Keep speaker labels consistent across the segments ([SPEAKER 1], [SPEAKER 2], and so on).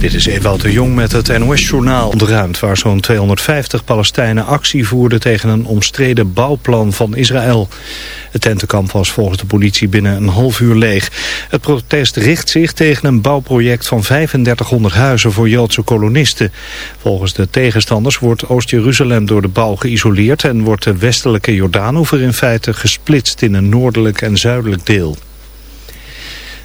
[SPEAKER 1] Dit is Ewout de Jong met het NOS-journaal ontruimd... waar zo'n 250 Palestijnen actie voerden tegen een omstreden bouwplan van Israël. Het tentenkamp was volgens de politie binnen een half uur leeg. Het protest richt zich tegen een bouwproject van 3500 huizen voor Joodse kolonisten. Volgens de tegenstanders wordt Oost-Jeruzalem door de bouw geïsoleerd... en wordt de westelijke Jordaanoever in feite gesplitst in een noordelijk en zuidelijk deel.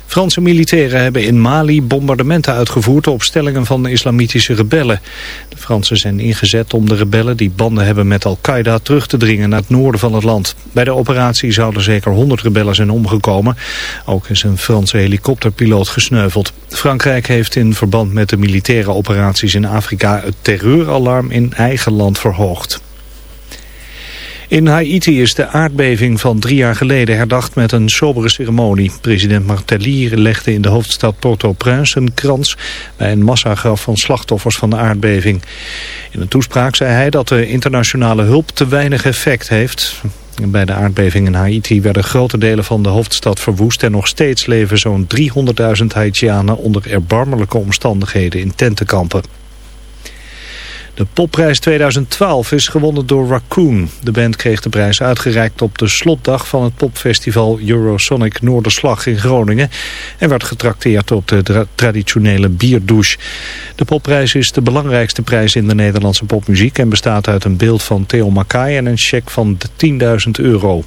[SPEAKER 1] Franse militairen hebben in Mali bombardementen uitgevoerd op stellingen van de islamitische rebellen. De Fransen zijn ingezet om de rebellen die banden hebben met Al-Qaeda terug te dringen naar het noorden van het land. Bij de operatie zouden zeker 100 rebellen zijn omgekomen. Ook is een Franse helikopterpiloot gesneuveld. Frankrijk heeft in verband met de militaire operaties in Afrika het terreuralarm in eigen land verhoogd. In Haiti is de aardbeving van drie jaar geleden herdacht met een sobere ceremonie. President Martelly legde in de hoofdstad Port-au-Prince een krans bij een massagraf van slachtoffers van de aardbeving. In een toespraak zei hij dat de internationale hulp te weinig effect heeft. Bij de aardbeving in Haiti werden grote delen van de hoofdstad verwoest... en nog steeds leven zo'n 300.000 Haitianen onder erbarmelijke omstandigheden in tentenkampen. De popprijs 2012 is gewonnen door Raccoon. De band kreeg de prijs uitgereikt op de slotdag van het popfestival Eurosonic Noorderslag in Groningen. En werd getrakteerd op de traditionele bierdouche. De popprijs is de belangrijkste prijs in de Nederlandse popmuziek en bestaat uit een beeld van Theo Mackay en een cheque van 10.000 euro.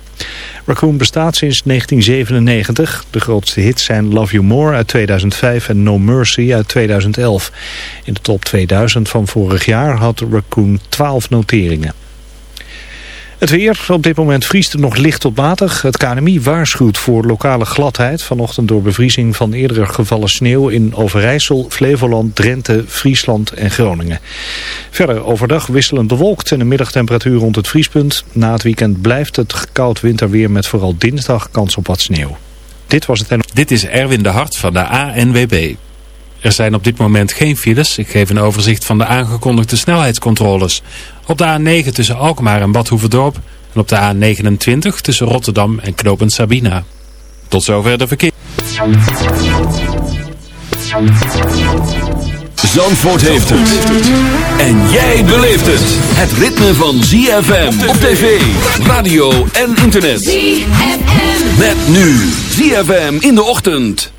[SPEAKER 1] Raccoon bestaat sinds 1997. De grootste hits zijn Love You More uit 2005 en No Mercy uit 2011. In de top 2000 van vorig jaar had Raccoon 12 noteringen. Het weer. Op dit moment vriest het nog licht tot matig. Het KNMI waarschuwt voor lokale gladheid. Vanochtend door bevriezing van eerder gevallen sneeuw in Overijssel, Flevoland, Drenthe, Friesland en Groningen. Verder overdag wisselend bewolkt en een middagtemperatuur rond het vriespunt. Na het weekend blijft het koud winterweer met vooral dinsdag kans op wat sneeuw. Dit was het en...
[SPEAKER 2] Dit is Erwin de Hart van de ANWB. Er zijn op dit moment geen files. Ik geef een overzicht van de aangekondigde snelheidscontroles. Op de A9 tussen Alkmaar en Bad Hoeverdorp. En op de A29 tussen Rotterdam en Knopend Sabina. Tot zover de verkeer.
[SPEAKER 3] Zandvoort heeft het. En jij beleeft het. Het ritme van ZFM op tv, radio en internet. ZFM. Met nu ZFM in de ochtend.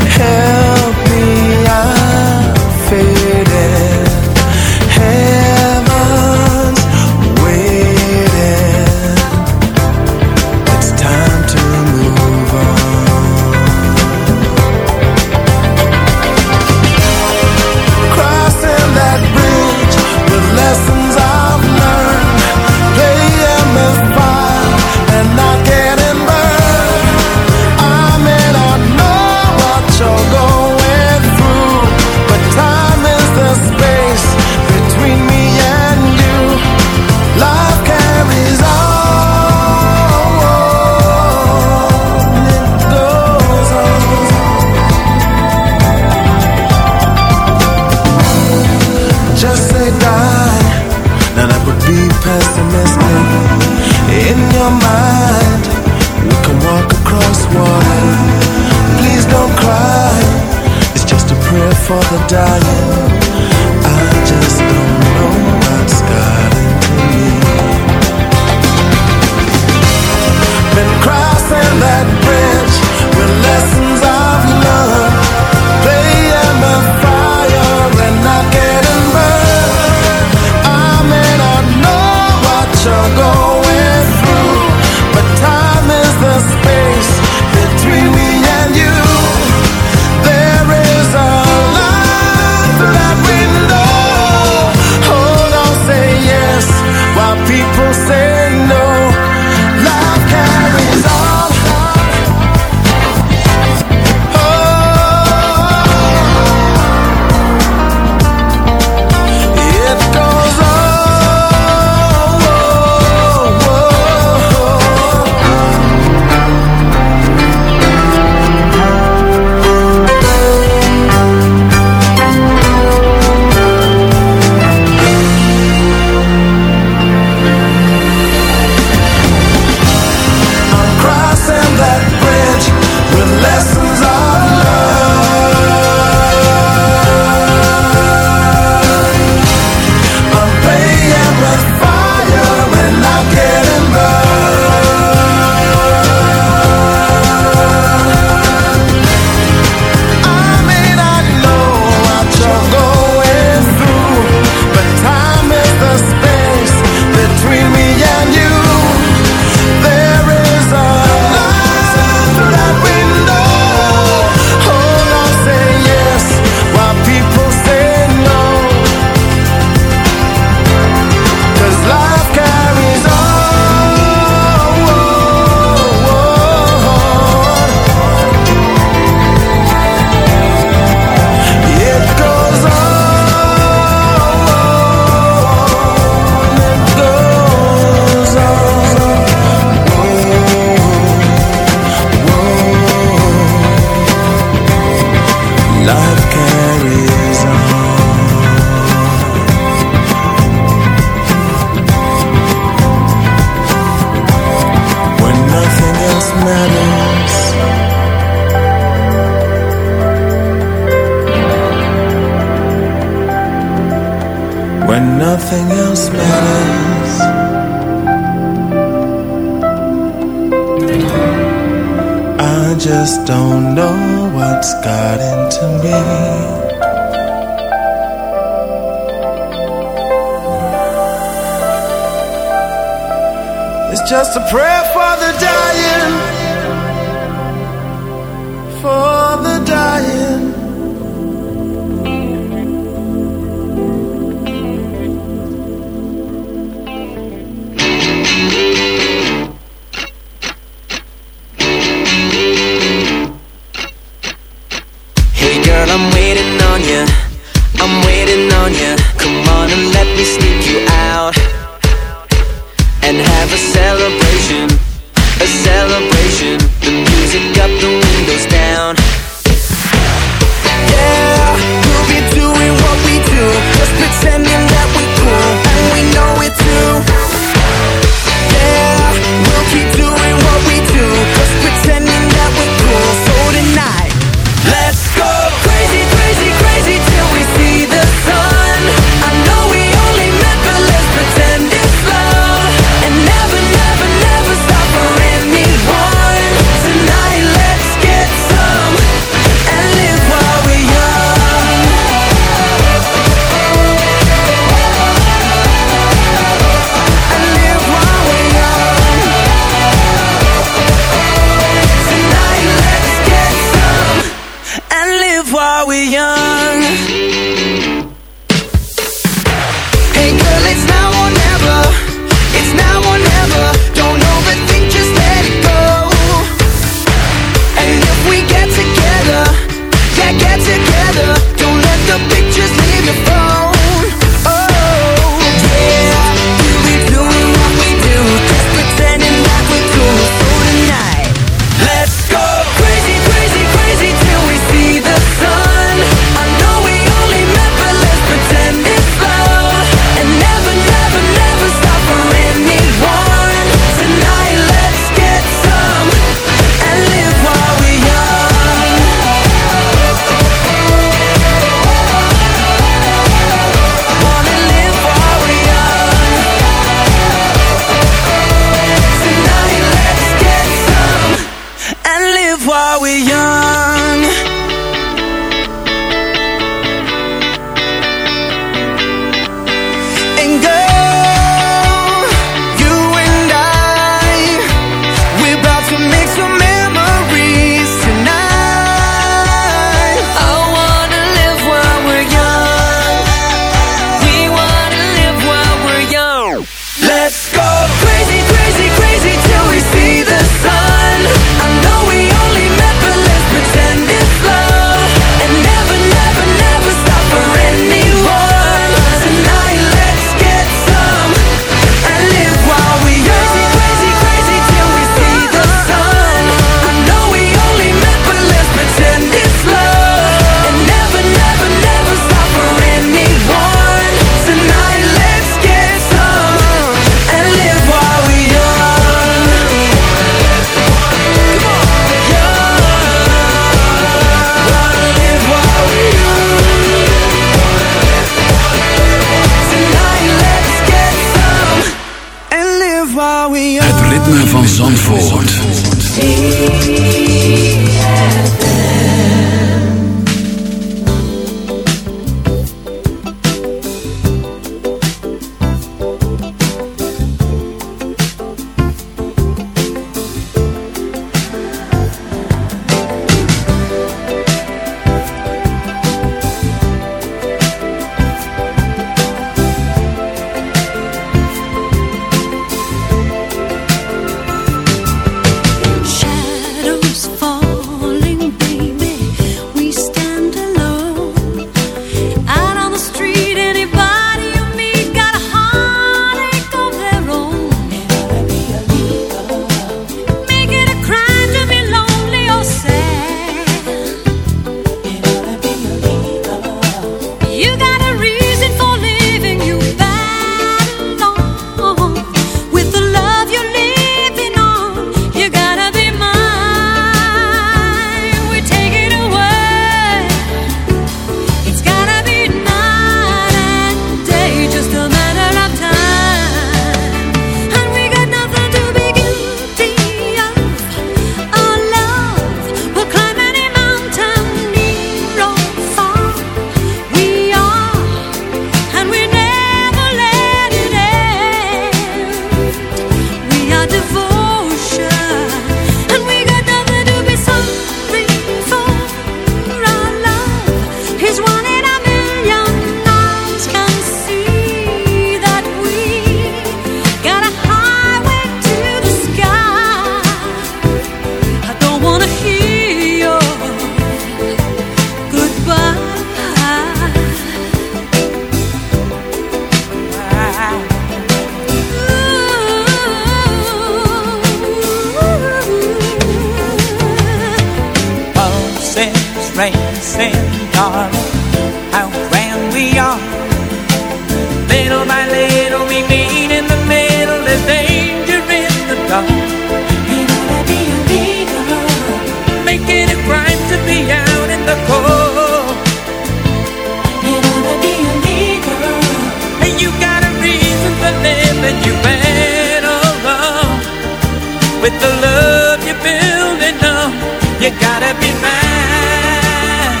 [SPEAKER 4] With the love you're building up, you gotta be mine.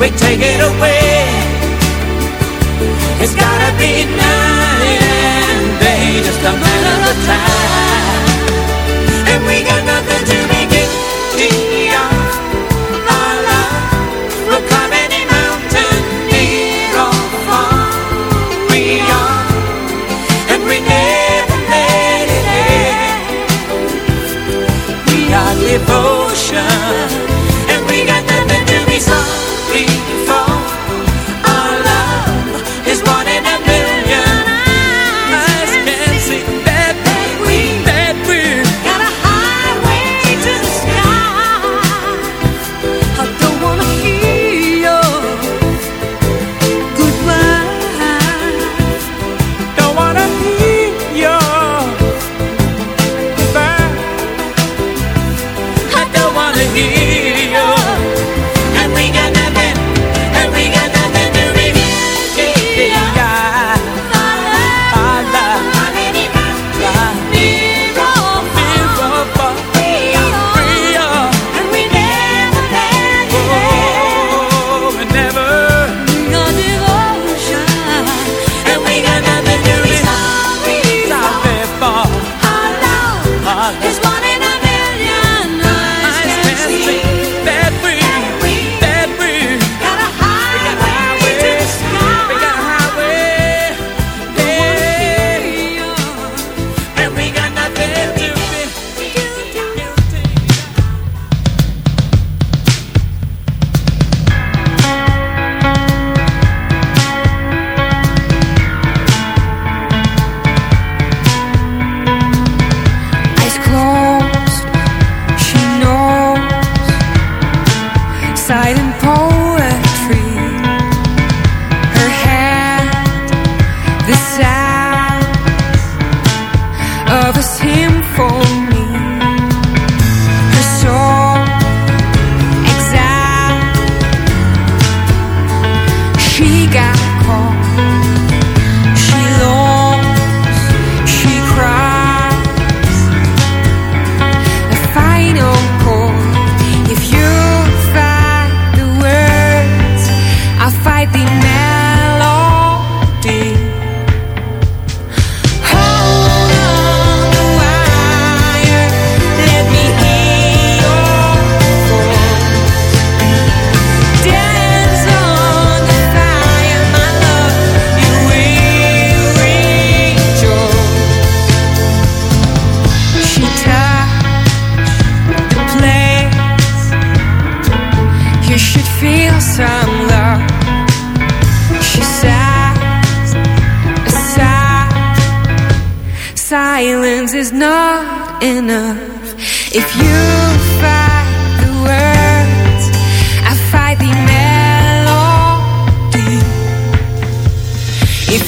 [SPEAKER 4] We take it away. It's gotta be mine. and day, just a matter of time. And we got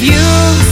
[SPEAKER 4] you.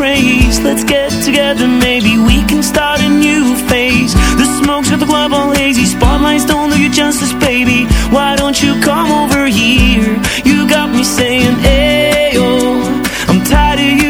[SPEAKER 5] craze. Let's get together, maybe we can start a new phase. The smoke's got the club all hazy Spotlights don't do you justice, baby. Why don't you come over here? You got me saying, ayo oh, I'm tired of using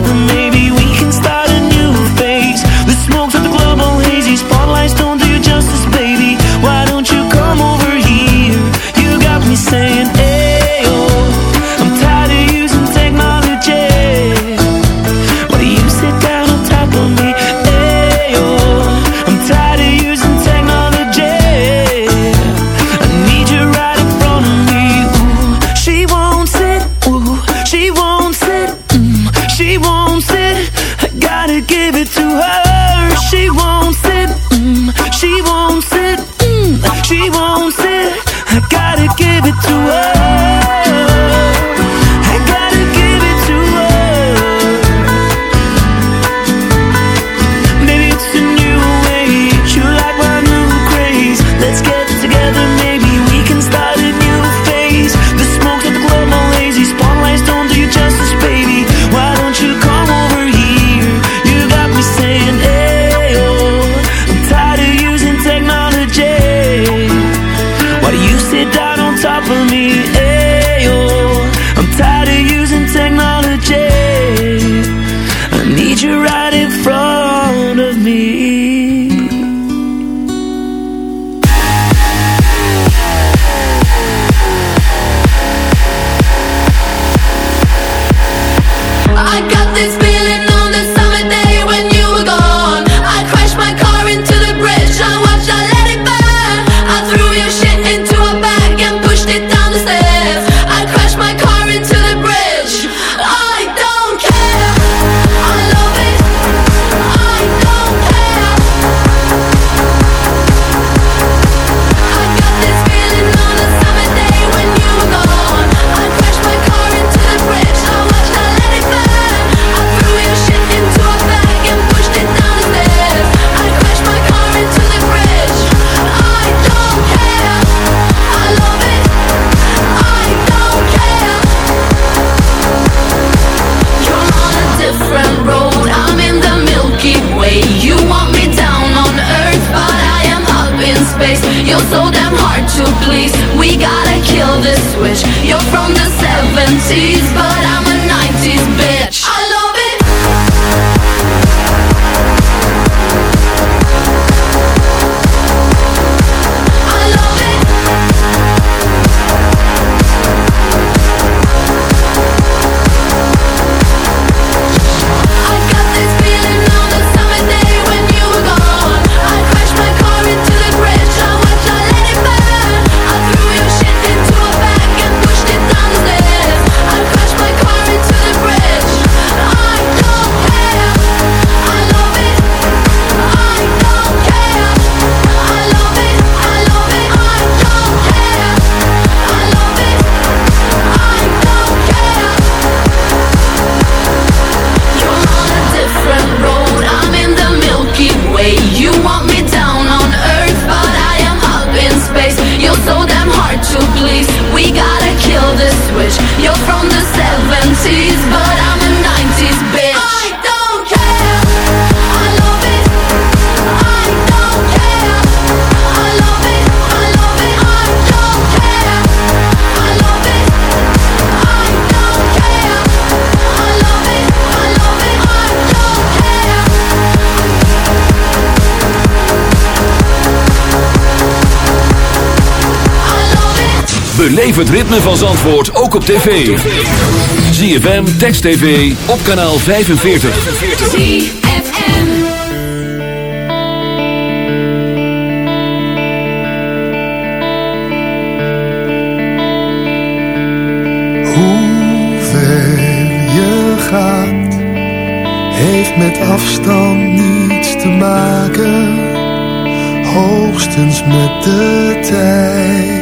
[SPEAKER 5] maybe we can start a new phase. The smoke's at the club all hazy. Spotlights don't do you justice, baby. Why don't you come over here? You got me saying,
[SPEAKER 3] Beleef het ritme van Zandvoort ook op tv. ZFM, Text TV, op kanaal 45.
[SPEAKER 6] ZFM
[SPEAKER 7] Hoe ver je gaat, heeft met afstand niets te maken. Hoogstens met de tijd.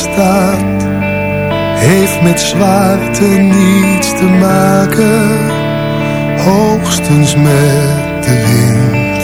[SPEAKER 7] staat Heeft met zwaarte niets te maken Hoogstens met de wind.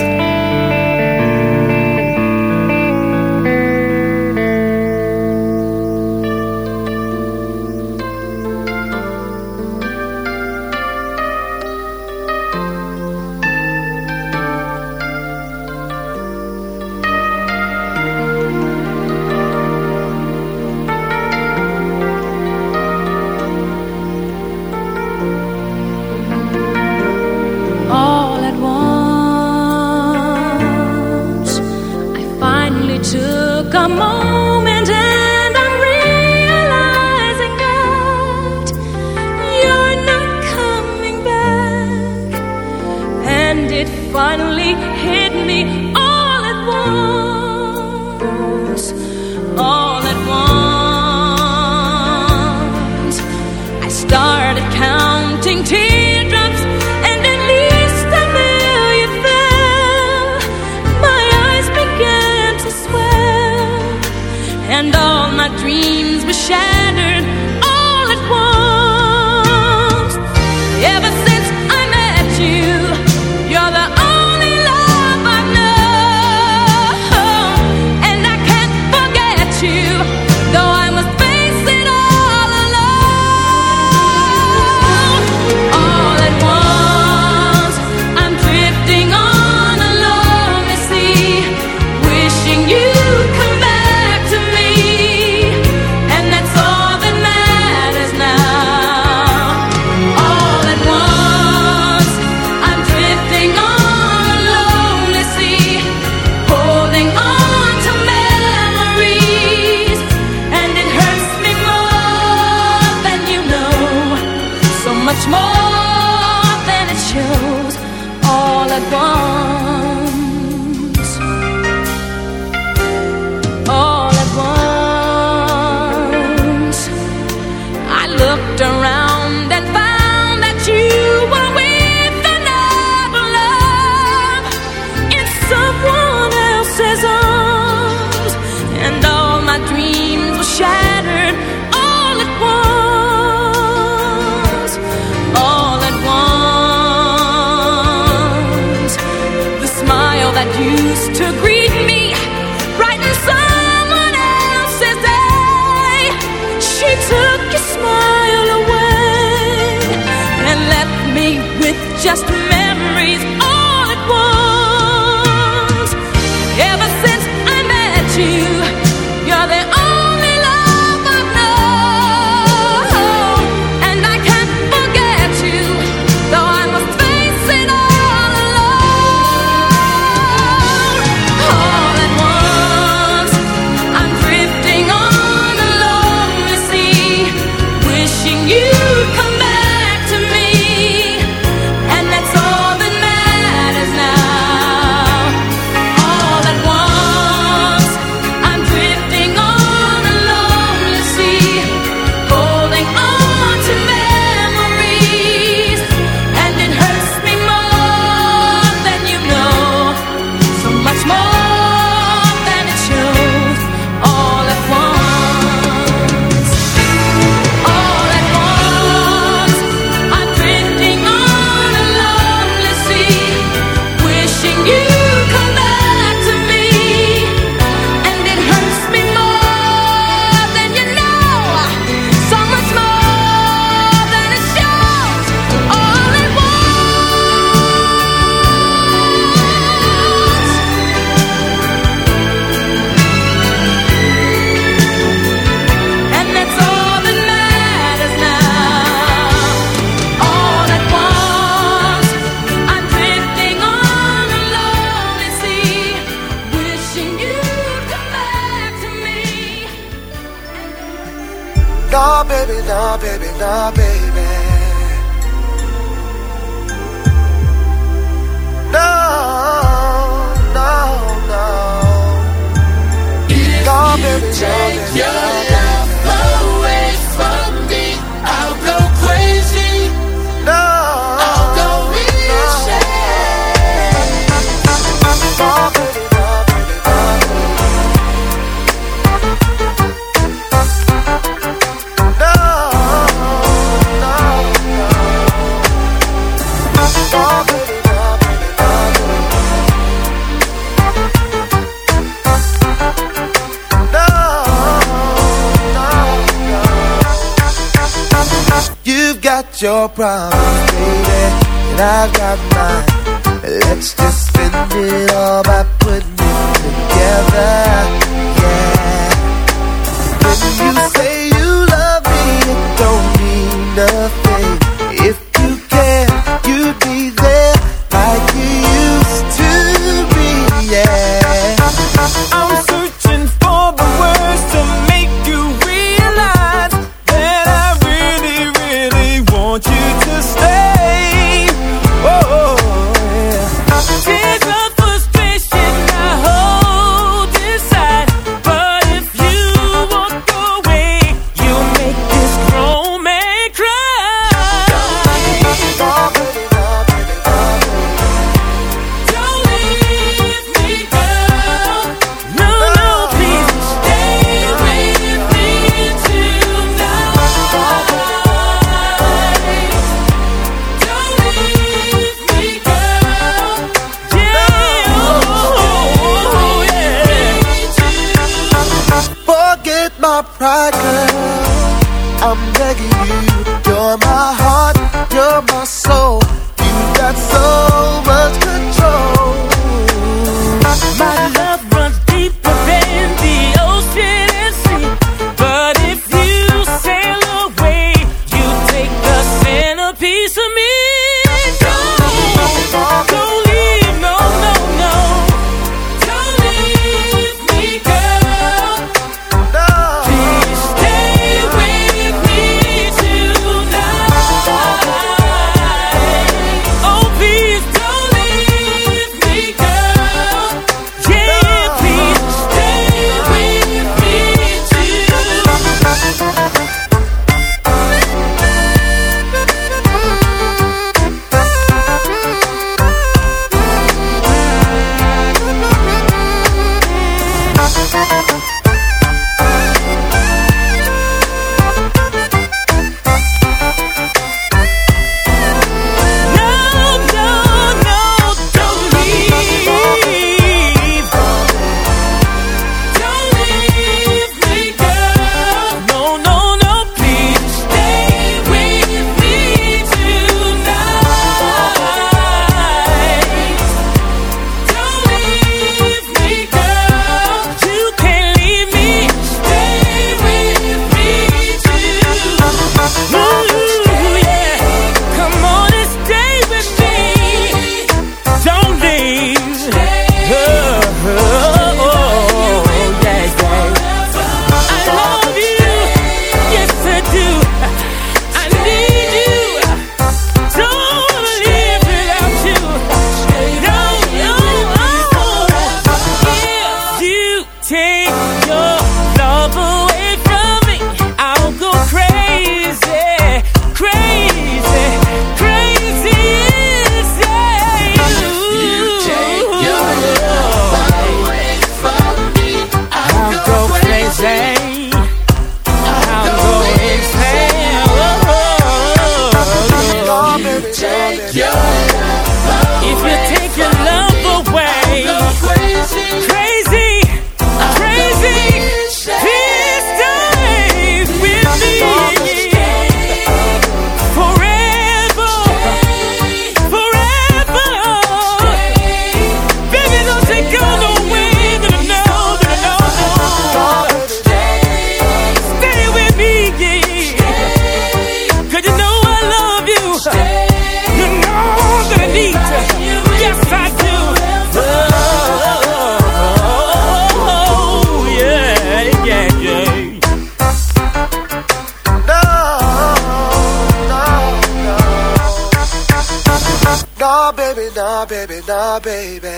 [SPEAKER 7] Nah, baby, nah, baby.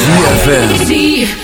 [SPEAKER 3] ZFM.
[SPEAKER 8] ZFM.